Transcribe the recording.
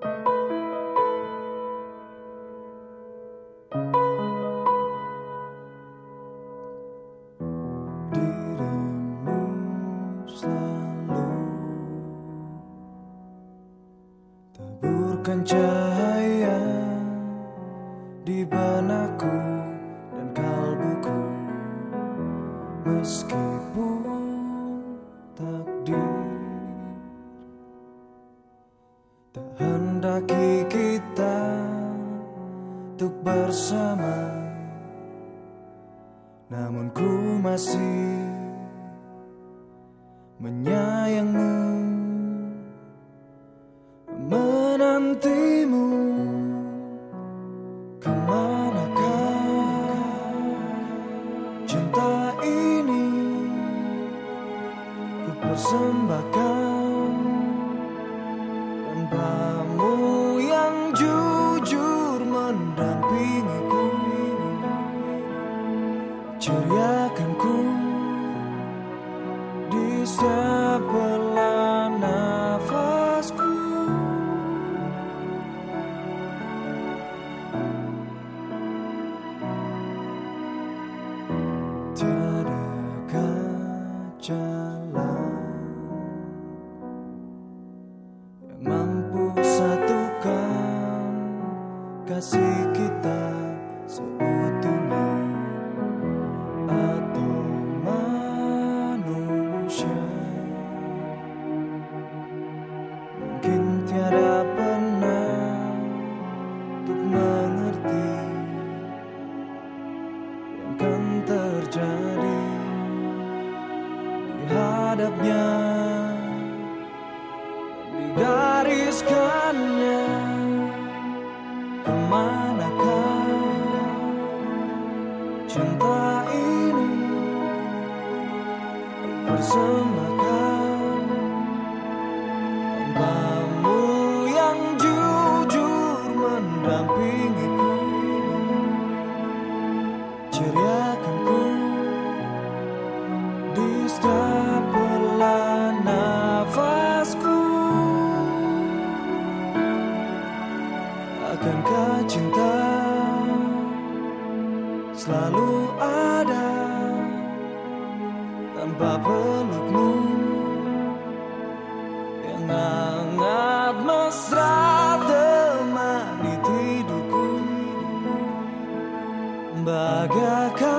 Dirimu selalu Taburkan cahaya di benakku dan kalbuku. Meskipun takdir Tak hendaki kita untuk bersama. Namun ku masih menyayangmu Menantimu. Ke manakah cinta ini Ku persembahkan Tanpamu yang jujur mendampingiku Ceriakan ku di setiap belah nafasku. Tiadakah jalan mungkin tiada pernah untuk mengerti yang terjadi di hadapnya bersama kau yang jujur mendampingiku. Ceriakan ku di nafasku. Akankah cinta selalu ada? tiba pelukmu yang hangat mesra temani tidurku. Bagaikan